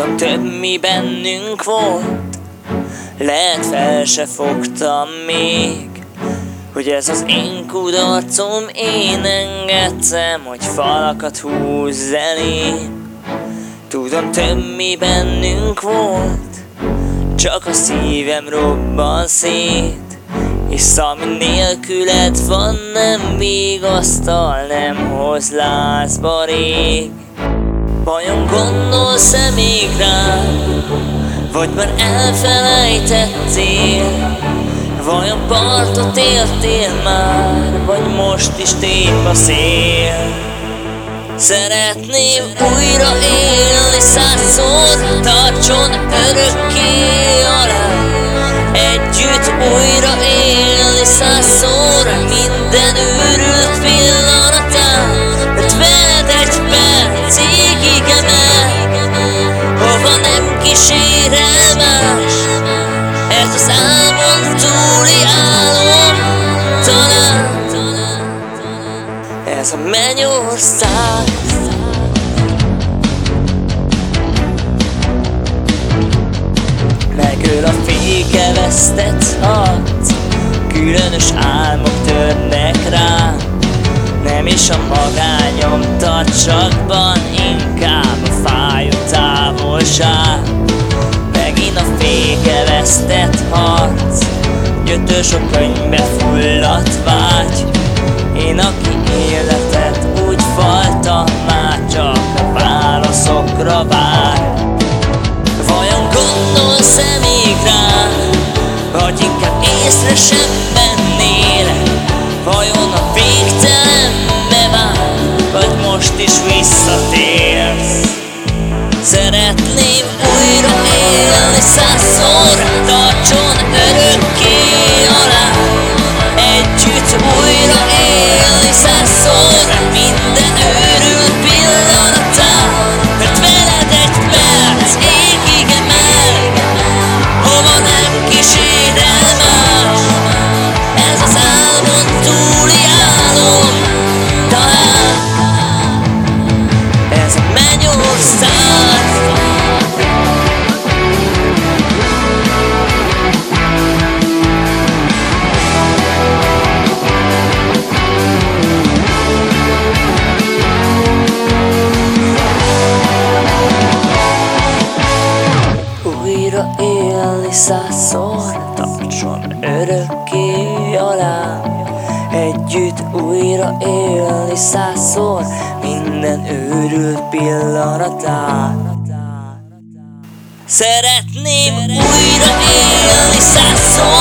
Tudom több mi bennünk volt Lehet fel se fogtam még Hogy ez az én kudarcom Én engedtem, hogy falakat húzz elém Tudom több mi bennünk volt Csak a szívem robban szét és ami nélküled van, nem asztal, nem hoz lázba rég. Vajon gondolsz-e még rám, vagy már elfelejtettél? Vajon partot értél már, vagy most is tép a szél? Szeretném újra élni százszor, tartson örökké alá Együtt újra élni százszor, Mennyország Megöl a féke vesztett harc Különös álmok törnek rá. Nem is a magányom tart csakban Inkább a fájó távolság. Megint a féke vesztett harc Gyötös a könyvbe fulladt vágy. Én aki úgy faltam Már csak válaszokra vár. Vajon gondolsz-e még rám Vagy inkább észre sem vennél Vajon a végtelenbe vár Vagy most is visszatérsz? Szeretném újra élni százszor százszor Tartson örökké alá Együtt újra élni százszor Minden őrült pillanatán. Szeretném újra élni százszor